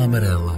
Amarela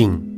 Fim.